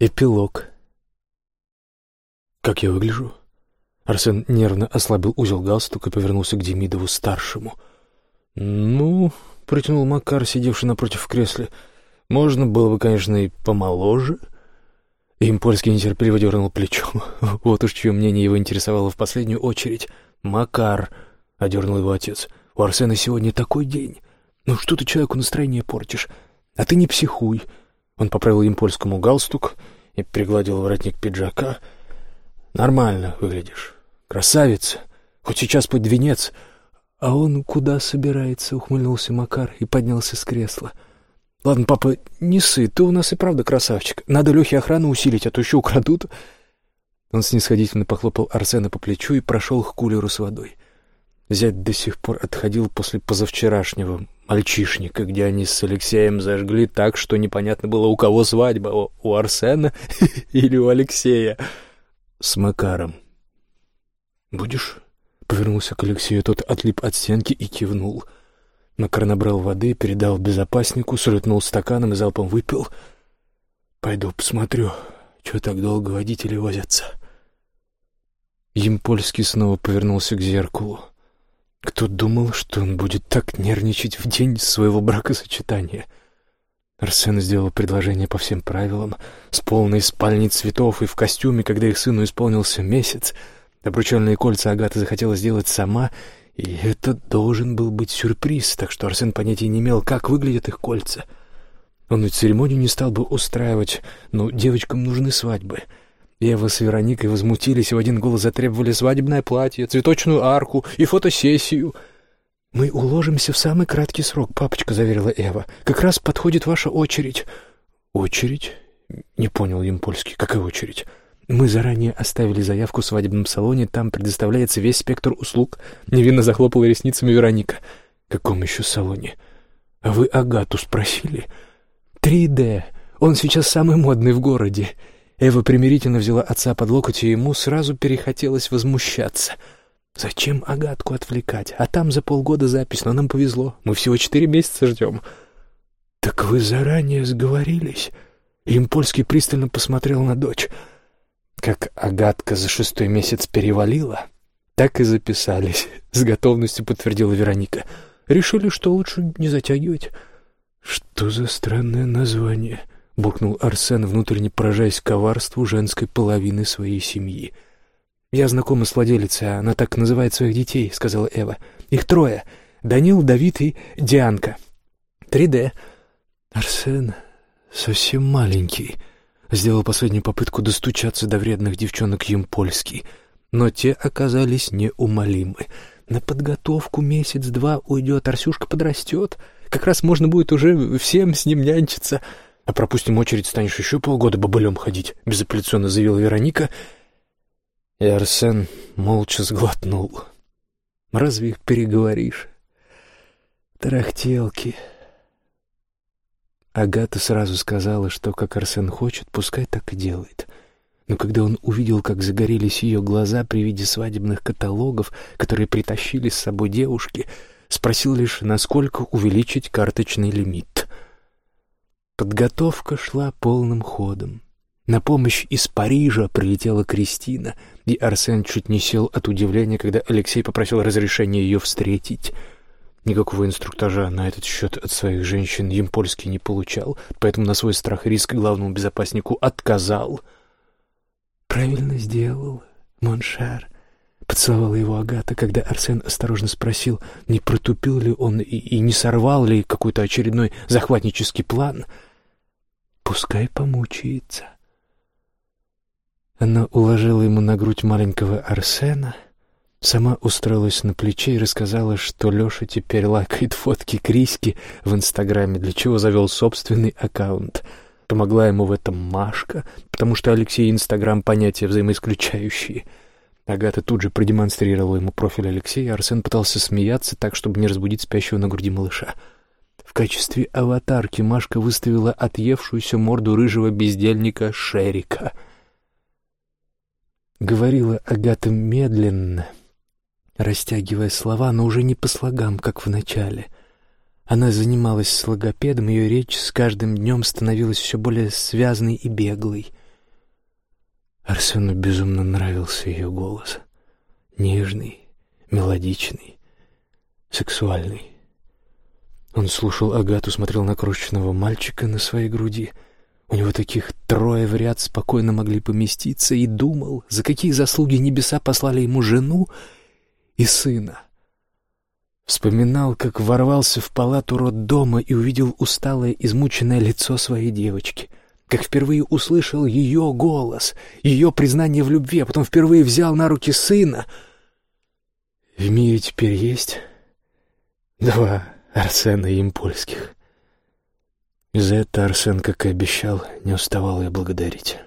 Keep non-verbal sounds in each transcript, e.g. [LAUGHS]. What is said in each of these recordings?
Эпилог. «Как я выгляжу?» Арсен нервно ослабил узел галстука и повернулся к Демидову-старшему. «Ну...» — протянул Макар, сидевший напротив в кресле. «Можно было бы, конечно, и помоложе». Импольский нетерпеливо дернул плечом. [LAUGHS] Вот уж чье мнение его интересовало в последнюю очередь. «Макар!» — одернул его отец. «У Арсена сегодня такой день. Ну что ты человеку настроение портишь? А ты не психуй. Он поправил им польскому галстук и пригладил воротник пиджака. «Нормально выглядишь. Красавица. Хоть сейчас под венец». «А он куда собирается?» — ухмыльнулся Макар и поднялся с кресла. «Ладно, папа, не ссы, ты у нас и правда красавчик. Надо Лехе охрану усилить, а то еще украдут». Он снисходительно похлопал Арсена по плечу и прошел к кулеру с водой. Зять до сих пор отходил после позавчерашнего мальчишника, где они с Алексеем зажгли так, что непонятно было, у кого свадьба, у Арсена [LAUGHS] или у Алексея. С Макаром. «Будешь?» — повернулся к Алексею, тот отлип от стенки и кивнул. Макар набрал воды, передал безопаснику, срытнул стаканом и залпом выпил. «Пойду посмотрю, что так долго водители возятся». Емпольский снова повернулся к зеркалу. Кто думал, что он будет так нервничать в день своего бракосочетания? Арсен сделал предложение по всем правилам, с полной спальней цветов и в костюме, когда их сыну исполнился месяц. Обручальные кольца Агата захотела сделать сама, и это должен был быть сюрприз, так что Арсен понятия не имел, как выглядят их кольца. Он ведь церемонию не стал бы устраивать, но девочкам нужны свадьбы — Ева с Вероникой возмутились и в один голос затребовали свадебное платье, цветочную арку и фотосессию. «Мы уложимся в самый краткий срок, папочка», — заверила Эва. «Как раз подходит ваша очередь». «Очередь?» — не понял им польский. «Какая очередь?» «Мы заранее оставили заявку в свадебном салоне, там предоставляется весь спектр услуг», — невинно захлопала ресницами Вероника. «Каком еще салоне?» «А вы Агату спросили?» «3D. Он сейчас самый модный в городе». Эва примирительно взяла отца под локоть, и ему сразу перехотелось возмущаться. «Зачем Агатку отвлекать? А там за полгода запись, но нам повезло. Мы всего четыре месяца ждем». «Так вы заранее сговорились?» Импольский пристально посмотрел на дочь. Как Агатка за шестой месяц перевалила, так и записались, — с готовностью подтвердила Вероника. Решили, что лучше не затягивать. Что за странное название? Буркнул Арсен, внутренне поражаясь коварству женской половины своей семьи. «Я знакома с владелицей, она так называет своих детей», — сказала Эва. «Их трое. Данил, Давид и Дианка. 3D». Арсен совсем маленький. Сделал последнюю попытку достучаться до вредных девчонок Емпольский. Но те оказались неумолимы. На подготовку месяц-два уйдет, Арсюшка подрастет. Как раз можно будет уже всем с ним нянчиться. А пропустим очередь, станешь еще полгода бобылем ходить», — безапелляционно заявила Вероника. И Арсен молча сглотнул. «Разве их переговоришь?» «Тарахтелки». Агата сразу сказала, что как Арсен хочет, пускай так и делает. Но когда он увидел, как загорелись ее глаза при виде свадебных каталогов, которые притащили с собой девушки, спросил лишь, насколько увеличить карточный лимит. Подготовка шла полным ходом. На помощь из Парижа прилетела Кристина, и Арсен чуть не сел от удивления, когда Алексей попросил разрешения ее встретить. Никакого инструктажа на этот счет от своих женщин Емпольский не получал, поэтому на свой страх и риск главному безопаснику отказал. «Правильно сделал, Моншар», — поцеловала его Агата, когда Арсен осторожно спросил, не протупил ли он и, и не сорвал ли какой-то очередной захватнический план — Пускай помучается. Она уложила ему на грудь маленького Арсена, сама устроилась на плече и рассказала, что Леша теперь лайкает фотки Криськи в Инстаграме, для чего завел собственный аккаунт. Помогла ему в этом Машка, потому что Алексей и Инстаграм — понятия взаимоисключающие. Агата тут же продемонстрировала ему профиль Алексея, Арсен пытался смеяться так, чтобы не разбудить спящего на груди малыша. — в качестве аватарки Машка выставила отъевшуюся морду рыжего бездельника Шерика. Говорила Агата медленно, растягивая слова, но уже не по слогам, как в начале. Она занималась с логопедом, ее речь с каждым днем становилась все более связной и беглой. Арсену безумно нравился ее голос. Нежный, мелодичный, сексуальный. Он слушал Агату, смотрел на крошечного мальчика на своей груди. У него таких трое в ряд спокойно могли поместиться, и думал, за какие заслуги небеса послали ему жену и сына. Вспоминал, как ворвался в палату роддома и увидел усталое, измученное лицо своей девочки — как впервые услышал ее голос, ее признание в любви, а потом впервые взял на руки сына. В мире теперь есть два Арсена Импольских. И за это Арсен, как и обещал, не уставал ее благодарить.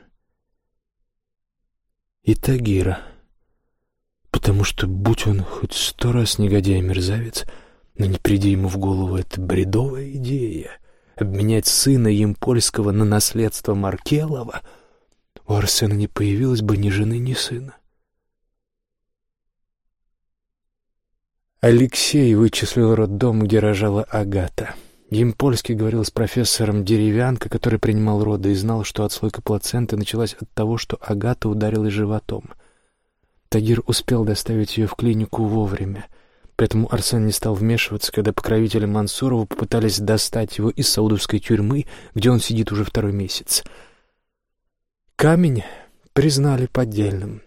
И Тагира, потому что, будь он хоть сто раз негодяй-мерзавец, но не приди ему в голову эта бредовая идея — обменять сына Емпольского на наследство Маркелова, у Арсена не появилось бы ни жены, ни сына. Алексей вычислил роддом, где рожала Агата. Емпольский говорил с профессором Деревянко, который принимал роды, и знал, что отслойка плаценты началась от того, что Агата ударилась животом. Тагир успел доставить ее в клинику вовремя — Поэтому Арсен не стал вмешиваться, когда покровители Мансурова попытались достать его из саудовской тюрьмы, где он сидит уже второй месяц. Камень признали поддельным,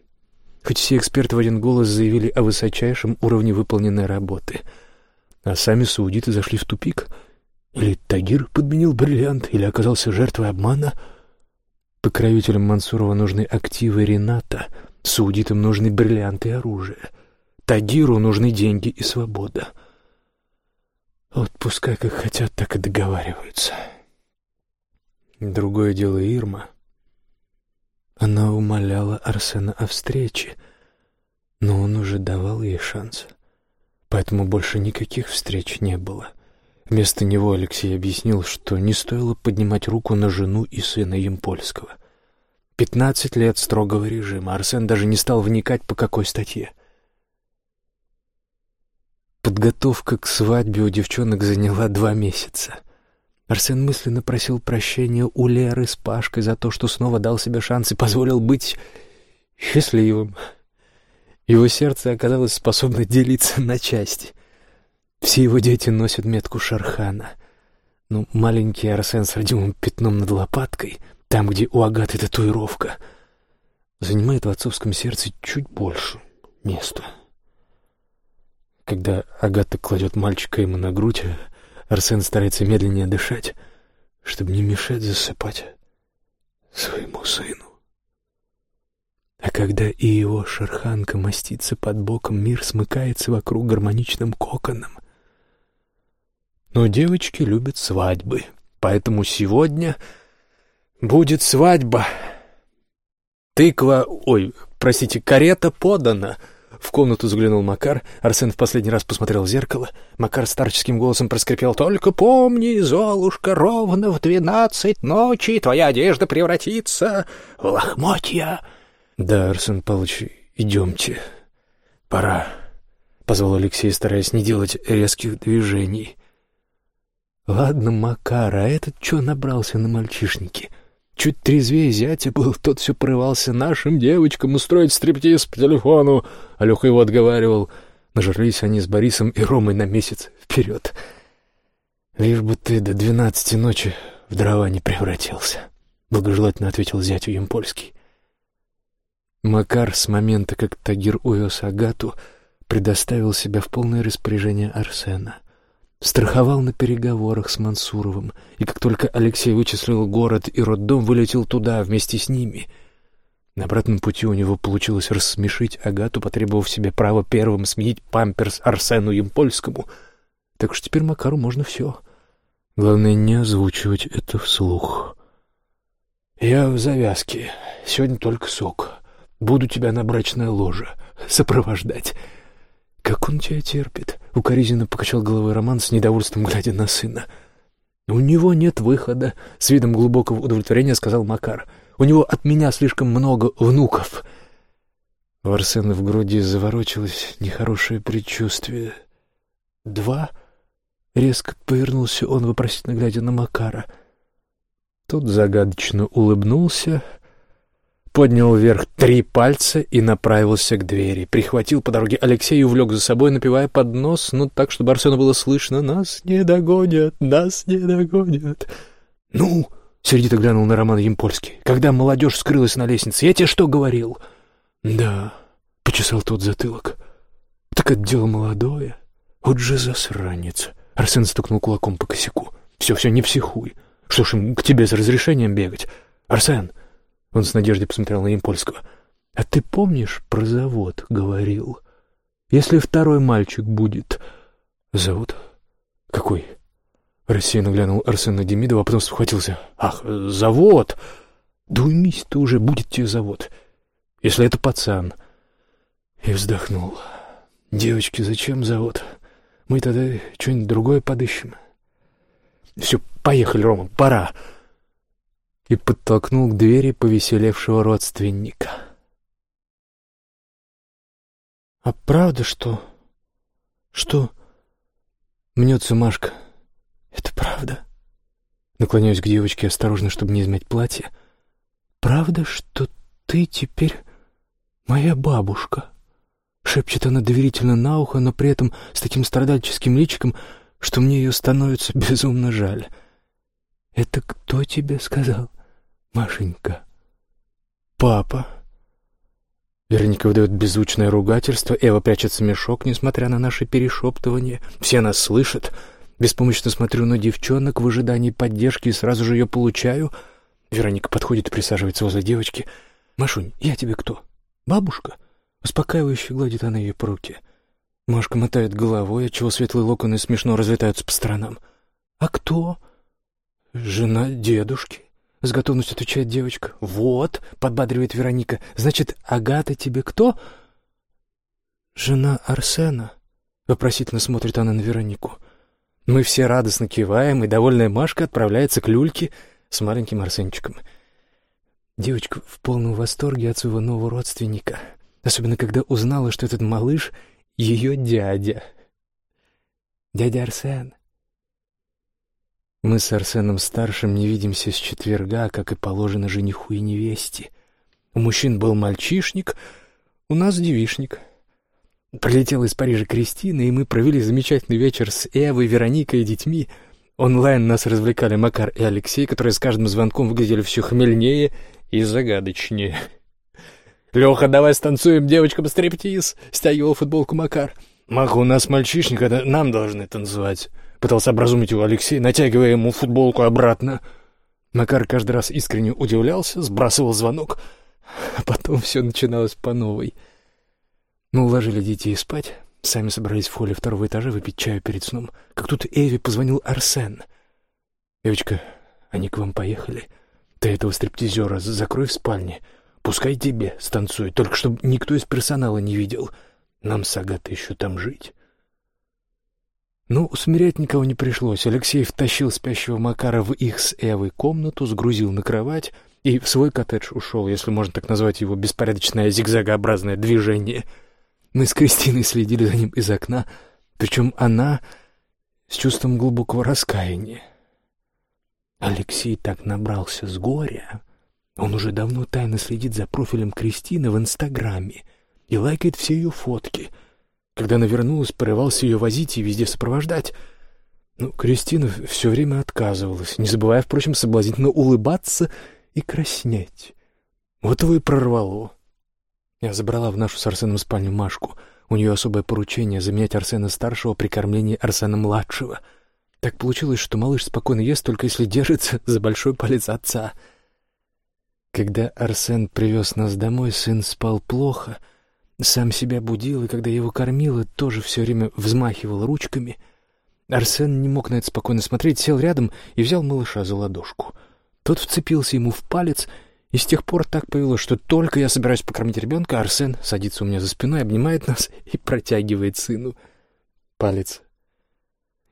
хоть все эксперты в один голос заявили о высочайшем уровне выполненной работы. А сами саудиты зашли в тупик. Или Тагир подменил бриллиант, или оказался жертвой обмана. Покровителям Мансурова нужны активы Рената, саудитам нужны бриллианты и оружие — Тагиру нужны деньги и свобода. Вот пускай как хотят, так и договариваются. Другое дело Ирма. Она умоляла Арсена о встрече, но он уже давал ей шанс. Поэтому больше никаких встреч не было. Вместо него Алексей объяснил, что не стоило поднимать руку на жену и сына Емпольского. Пятнадцать лет строгого режима. Арсен даже не стал вникать, по какой статье — Подготовка к свадьбе у девчонок заняла два месяца. Арсен мысленно просил прощения у Леры с Пашкой за то, что снова дал себе шанс и позволил быть счастливым. Его сердце оказалось способно делиться на части. Все его дети носят метку Шархана. Но маленький Арсен с родимым пятном над лопаткой, там, где у Агаты татуировка, занимает в отцовском сердце чуть больше места. Когда Агата кладет мальчика ему на грудь, Арсен старается медленнее дышать, чтобы не мешать засыпать своему сыну. А когда и его шарханка мастится под боком, мир смыкается вокруг гармоничным коконом. Но девочки любят свадьбы, поэтому сегодня будет свадьба. Тыква, ой, простите, карета подана — в комнату заглянул Макар. Арсен в последний раз посмотрел в зеркало. Макар старческим голосом проскрипел. «Только помни, Золушка, ровно в двенадцать ночи твоя одежда превратится в лохмотья». «Да, Арсен Павлович, идемте. Пора», — позвал Алексей, стараясь не делать резких движений. «Ладно, Макар, а этот чё набрался на мальчишники?» Чуть трезвее зятя был, тот все порывался нашим девочкам устроить стриптиз по телефону. Алёха его отговаривал. Нажрались они с Борисом и Ромой на месяц вперед. Лишь бы ты до двенадцати ночи в дрова не превратился, — благожелательно ответил зятю Емпольский. Макар с момента, как Тагир увез Агату, предоставил себя в полное распоряжение Арсена страховал на переговорах с Мансуровым, и как только Алексей вычислил город и роддом, вылетел туда вместе с ними. На обратном пути у него получилось рассмешить Агату, потребовав себе право первым сменить памперс Арсену Емпольскому. Так что теперь Макару можно все. Главное, не озвучивать это вслух. «Я в завязке. Сегодня только сок. Буду тебя на брачное ложе сопровождать». «Как он тебя терпит?» — укоризненно покачал головой Роман с недовольством, глядя на сына. «У него нет выхода», — с видом глубокого удовлетворения сказал Макар. «У него от меня слишком много внуков». У Арсена в груди заворочилось нехорошее предчувствие. «Два?» — резко повернулся он, вопросительно глядя на Макара. Тот загадочно улыбнулся, поднял вверх три пальца и направился к двери. Прихватил по дороге Алексея и увлек за собой, напевая под нос, ну так, чтобы Арсену было слышно «Нас не догонят, нас не догонят». «Ну?» — сердито глянул на Романа Емпольский. «Когда молодежь скрылась на лестнице, я тебе что говорил?» «Да», — почесал тот затылок. «Так это дело молодое. Вот же засранец». Арсен стукнул кулаком по косяку. «Все, все, не психуй. Что ж им к тебе с разрешением бегать? Арсен!» Он с надеждой посмотрел на Импольского. «А ты помнишь, про завод говорил? Если второй мальчик будет...» «Завод? Какой?» Рассеянно глянул Арсен на Демидова, а потом схватился. «Ах, завод! Да уймись ты уже, будет тебе завод. Если это пацан...» И вздохнул. «Девочки, зачем завод? Мы тогда что-нибудь другое подыщем». «Все, поехали, Рома, пора!» И подтолкнул к двери повеселевшего родственника. «А правда, что... что...» Мнется Машка. «Это правда?» Наклоняюсь к девочке осторожно, чтобы не измять платье. «Правда, что ты теперь моя бабушка?» Шепчет она доверительно на ухо, но при этом с таким страдальческим личиком, что мне ее становится [LAUGHS] безумно жаль. «Это кто тебе сказал?» Машенька. Папа. Вероника выдает беззвучное ругательство, Эва прячется в мешок, несмотря на наше перешептывание. Все нас слышат. Беспомощно смотрю на девчонок в ожидании поддержки и сразу же ее получаю. Вероника подходит и присаживается возле девочки. «Машунь, я тебе кто? Бабушка?» Успокаивающе гладит она ее по руке. Машка мотает головой, отчего светлые локоны смешно разлетаются по сторонам. «А кто?» «Жена дедушки». С готовностью отвечает девочка. «Вот», — подбадривает Вероника. «Значит, Агата тебе кто?» «Жена Арсена», — вопросительно смотрит она на Веронику. Мы все радостно киваем, и довольная Машка отправляется к люльке с маленьким Арсенчиком. Девочка в полном восторге от своего нового родственника, особенно когда узнала, что этот малыш — ее дядя. «Дядя Арсен», мы с Арсеном-старшим не видимся с четверга, как и положено жениху и невесте. У мужчин был мальчишник, у нас девишник. Прилетела из Парижа Кристина, и мы провели замечательный вечер с Эвой, Вероникой и детьми. Онлайн нас развлекали Макар и Алексей, которые с каждым звонком выглядели все хмельнее и загадочнее. [LAUGHS] «Леха, давай станцуем девочкам стриптиз!» — стягивал футболку Макар. «Маха, у нас мальчишник, это нам должны танцевать». Пытался образумить его Алексей, натягивая ему футболку обратно. Макар каждый раз искренне удивлялся, сбрасывал звонок, а потом все начиналось по новой. Мы уложили детей спать, сами собрались в холле второго этажа выпить чаю перед сном, как тут Эви позвонил Арсен. «Девочка, они к вам поехали. Ты этого стриптизера закрой в спальне. Пускай тебе станцует, только чтобы никто из персонала не видел. Нам с Агатой еще там жить». Ну, усмирять никого не пришлось. Алексей втащил спящего Макара в их с Эвой комнату, сгрузил на кровать и в свой коттедж ушел, если можно так назвать его беспорядочное зигзагообразное движение. Мы с Кристиной следили за ним из окна, причем она с чувством глубокого раскаяния. Алексей так набрался с горя. Он уже давно тайно следит за профилем Кристины в Инстаграме и лайкает все ее фотки — когда она вернулась, порывался ее возить и везде сопровождать. Но Кристина все время отказывалась, не забывая, впрочем, соблазнительно улыбаться и краснеть. Вот его и прорвало. Я забрала в нашу с Арсеном спальню Машку. У нее особое поручение — заменять Арсена-старшего при кормлении Арсена-младшего. Так получилось, что малыш спокойно ест, только если держится [LAUGHS] за большой палец отца. Когда Арсен привез нас домой, сын спал плохо — сам себя будил, и когда его кормила, тоже все время взмахивал ручками. Арсен не мог на это спокойно смотреть, сел рядом и взял малыша за ладошку. Тот вцепился ему в палец, и с тех пор так повелось, что только я собираюсь покормить ребенка, Арсен садится у меня за спиной, обнимает нас [LAUGHS] и протягивает сыну палец.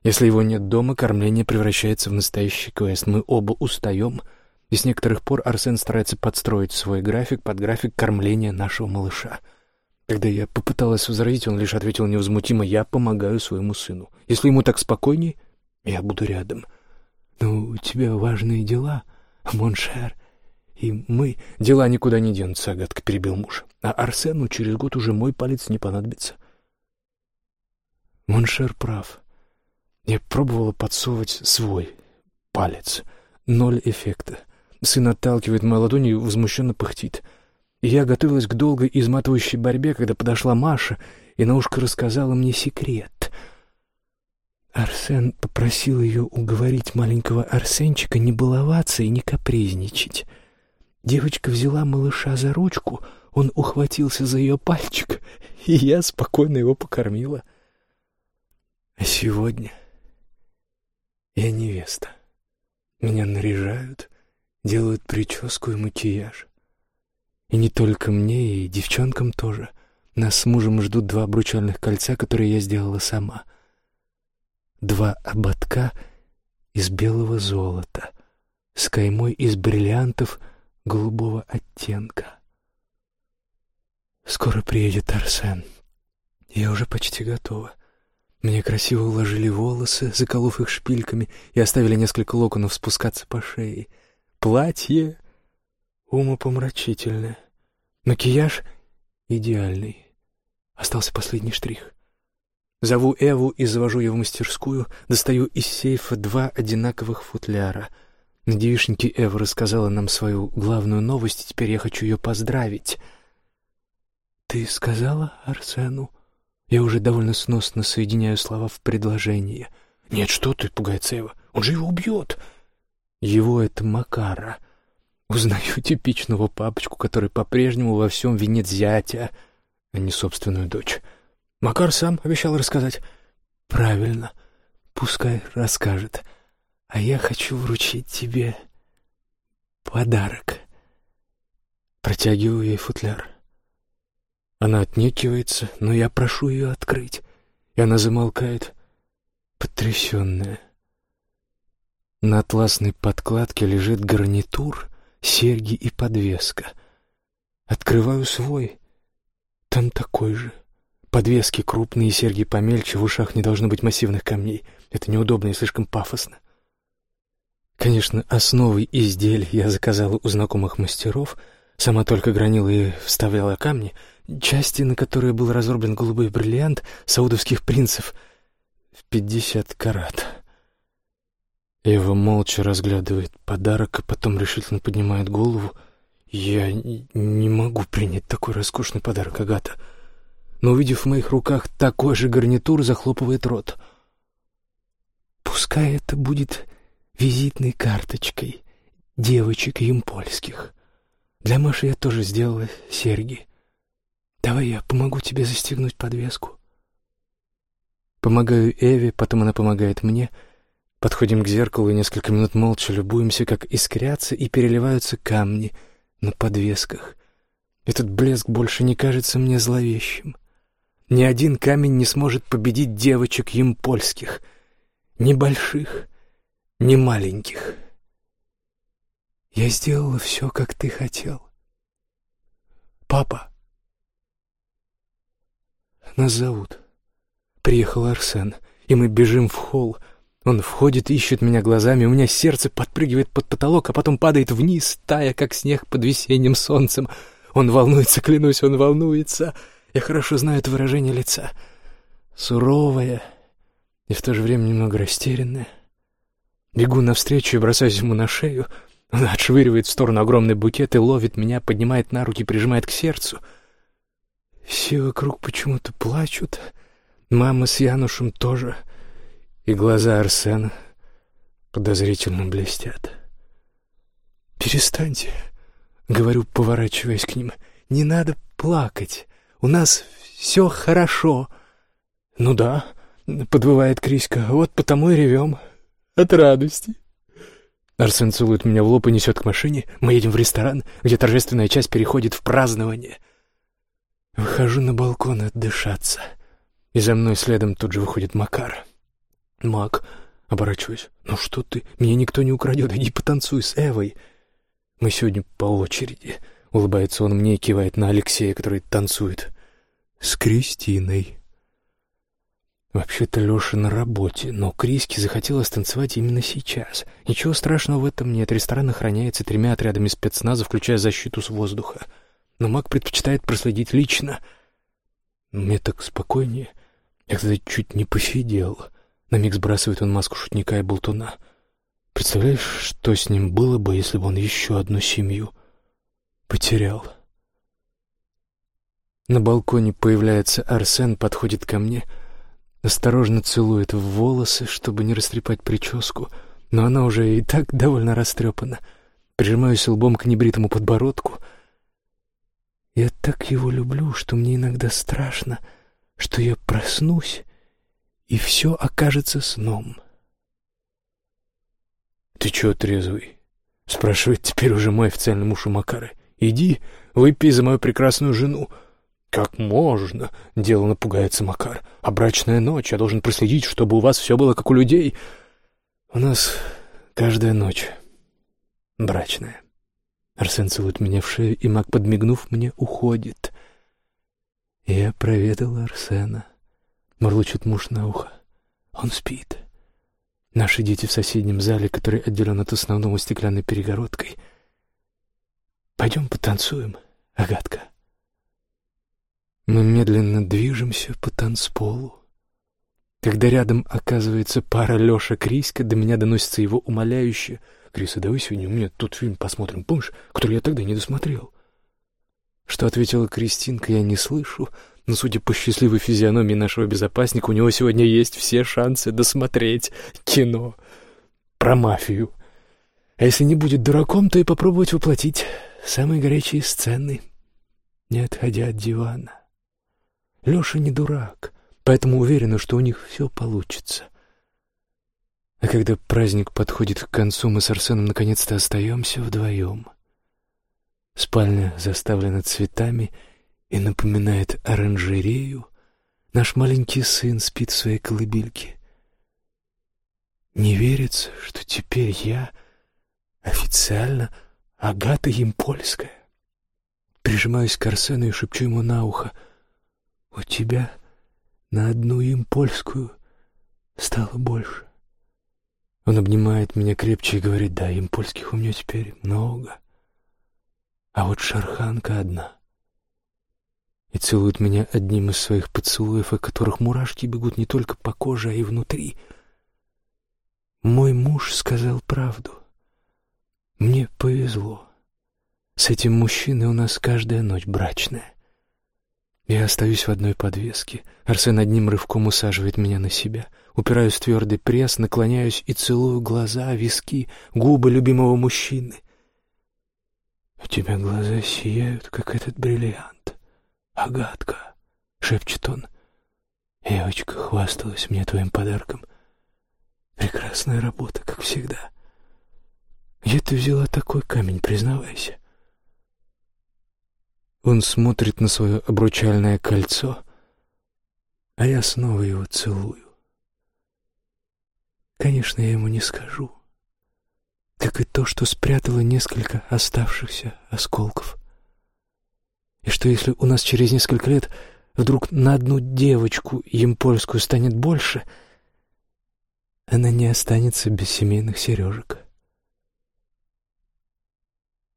Если его нет дома, кормление превращается в настоящий квест. Мы оба устаем, и с некоторых пор Арсен старается подстроить свой график под график кормления нашего малыша — когда я попыталась возразить, он лишь ответил невозмутимо «Я помогаю своему сыну. Если ему так спокойней, я буду рядом». «Ну, у тебя важные дела, mon cher. и мы... Дела никуда не денутся, Агатка перебил муж. А Арсену через год уже мой палец не понадобится. Mon cher прав. Я пробовала подсовывать свой палец. Ноль эффекта. Сын отталкивает мою ладонь и возмущенно пыхтит. Я готовилась к долгой изматывающей борьбе, когда подошла Маша и на ушко рассказала мне секрет. Арсен попросил ее уговорить маленького Арсенчика не баловаться и не капризничать. Девочка взяла малыша за ручку, он ухватился за ее пальчик, [LAUGHS] и я спокойно его покормила. А сегодня я невеста. Меня наряжают, делают прическу и макияж. И не только мне, и девчонкам тоже. Нас с мужем ждут два обручальных кольца, которые я сделала сама. Два ободка из белого золота с каймой из бриллиантов голубого оттенка. Скоро приедет Арсен. Я уже почти готова. Мне красиво уложили волосы, заколов их шпильками, и оставили несколько локонов спускаться по шее. Платье умопомрачительное. Макияж идеальный. Остался последний штрих. Зову Эву и завожу ее в мастерскую, достаю из сейфа два одинаковых футляра. На девишнике Эва рассказала нам свою главную новость, и теперь я хочу ее поздравить. «Ты сказала Арсену?» Я уже довольно сносно соединяю слова в предложение. «Нет, что ты, — пугается Эва, — он же его убьет!» Его это Макара. Узнаю типичного папочку, который по-прежнему во всем винит зятя, а не собственную дочь. Макар сам обещал рассказать. «Правильно, пускай расскажет. А я хочу вручить тебе подарок». Протягиваю ей футляр. Она отнекивается, но я прошу ее открыть, и она замолкает, потрясенная. На атласной подкладке лежит гарнитур, серьги и подвеска. Открываю свой, там такой же. Подвески крупные, серьги помельче, в ушах не должно быть массивных камней. Это неудобно и слишком пафосно. Конечно, основы изделий я заказала у знакомых мастеров, сама только гранила и вставляла камни — части, на которые был разорблен голубой бриллиант саудовских принцев в пятьдесят карат. Ева молча разглядывает подарок, а потом решительно поднимает голову. «Я не могу принять такой роскошный подарок, Агата». Но, увидев в моих руках такой же гарнитур, захлопывает рот. «Пускай это будет визитной карточкой девочек ямпольских. Для Маши я тоже сделала серьги. Давай я помогу тебе застегнуть подвеску. Помогаю Эве, потом она помогает мне. Подходим к зеркалу и несколько минут молча любуемся, как искрятся и переливаются камни на подвесках. Этот блеск больше не кажется мне зловещим. Ни один камень не сможет победить девочек ямпольских, ни больших, ни маленьких. Я сделала все, как ты хотел. Папа, нас зовут. Приехал Арсен, и мы бежим в холл. Он входит, ищет меня глазами, у меня сердце подпрыгивает под потолок, а потом падает вниз, тая, как снег под весенним солнцем. Он волнуется, клянусь, он волнуется. Я хорошо знаю это выражение лица. Суровое и в то же время немного растерянное. Бегу навстречу и бросаюсь ему на шею. Он отшвыривает в сторону огромный букет и ловит меня, поднимает на руки, прижимает к сердцу — все вокруг почему-то плачут. Мама с Янушем тоже. И глаза Арсена подозрительно блестят. «Перестаньте», — говорю, поворачиваясь к ним. «Не надо плакать. У нас все хорошо». «Ну да», — подвывает Криська, — «вот потому и ревем. От радости». Арсен целует меня в лоб и несет к машине. Мы едем в ресторан, где торжественная часть переходит в празднование — Выхожу на балкон отдышаться, и за мной следом тут же выходит Макар. «Мак», — оборачиваюсь, — «ну что ты, меня никто не украдет, иди потанцуй с Эвой». «Мы сегодня по очереди», — улыбается он мне и кивает на Алексея, который танцует. «С Кристиной». Вообще-то Леша на работе, но Криске захотелось танцевать именно сейчас. Ничего страшного в этом нет. Ресторан охраняется тремя отрядами спецназа, включая защиту с воздуха. Но маг предпочитает проследить лично. Мне так спокойнее. Я тогда чуть не посидел. На миг сбрасывает он маску шутника и болтуна. Представляешь, что с ним было бы, если бы он еще одну семью потерял? На балконе появляется Арсен, подходит ко мне — осторожно целует в волосы, чтобы не растрепать прическу, но она уже и так довольно растрепана. Прижимаюсь лбом к небритому подбородку. Я так его люблю, что мне иногда страшно, что я проснусь, и все окажется сном. «Ты чего трезвый?» — спрашивает теперь уже мой официальный муж у Макары. «Иди, выпей за мою прекрасную жену». «Как можно?» — деланно пугается Макар. «А брачная ночь? Я должен проследить, чтобы у вас все было как у людей». «У нас каждая ночь брачная». Арсен целует меня в шею, и Мак, подмигнув мне, уходит. «Я проведал Арсена», — мурлычет муж на ухо. «Он спит. Наши дети в соседнем зале, который отделен от основного стеклянной перегородкой. Пойдем потанцуем, Агатка». Мы медленно движемся по танцполу. Когда рядом оказывается пара Леша Криська, до меня доносится его умоляющее «Криса, давай сегодня у меня тот фильм посмотрим, помнишь, который я тогда не досмотрел?» Что ответила Кристинка, я не слышу, но, судя по счастливой физиономии нашего безопасника, у него сегодня есть все шансы досмотреть кино про мафию. А если не будет дураком, то и попробовать воплотить самые горячие сцены, не отходя от дивана. Леша не дурак, поэтому уверена, что у них все получится. А когда праздник подходит к концу, мы с Арсеном наконец-то остаемся вдвоем. Спальня заставлена цветами и напоминает оранжерею. Наш маленький сын спит в своей колыбельке. Не верится, что теперь я официально Агата Емпольская. Прижимаюсь к Арсену и шепчу ему на ухо — у тебя на одну им польскую стало больше. Он обнимает меня крепче и говорит, да, им польских у меня теперь много. А вот шарханка одна. И целует меня одним из своих поцелуев, от которых мурашки бегут не только по коже, а и внутри. Мой муж сказал правду. Мне повезло. С этим мужчиной у нас каждая ночь брачная. Я остаюсь в одной подвеске. Арсен одним рывком усаживает меня на себя. Упираюсь в твердый пресс, наклоняюсь и целую глаза, виски, губы любимого мужчины. «У тебя глаза сияют, как этот бриллиант. Агатка», — шепчет он. «Девочка хвасталась мне твоим подарком. Прекрасная работа, как всегда. Где ты взяла такой камень, признавайся?» Он смотрит на свое обручальное кольцо, а я снова его целую. Конечно, я ему не скажу, как и то, что спрятала несколько оставшихся осколков. И что если у нас через несколько лет вдруг на одну девочку емпольскую станет больше, она не останется без семейных сережек.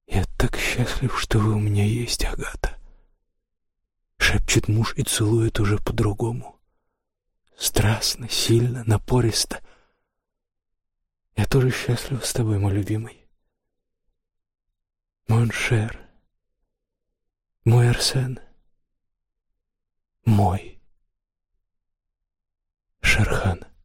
«Я так счастлив, что вы у меня есть, Агата!» Шепчет муж и целует уже по-другому. Страстно, сильно, напористо. «Я тоже счастлив с тобой, мой любимый. Mon cher, мой Арсен, мой Шерхан».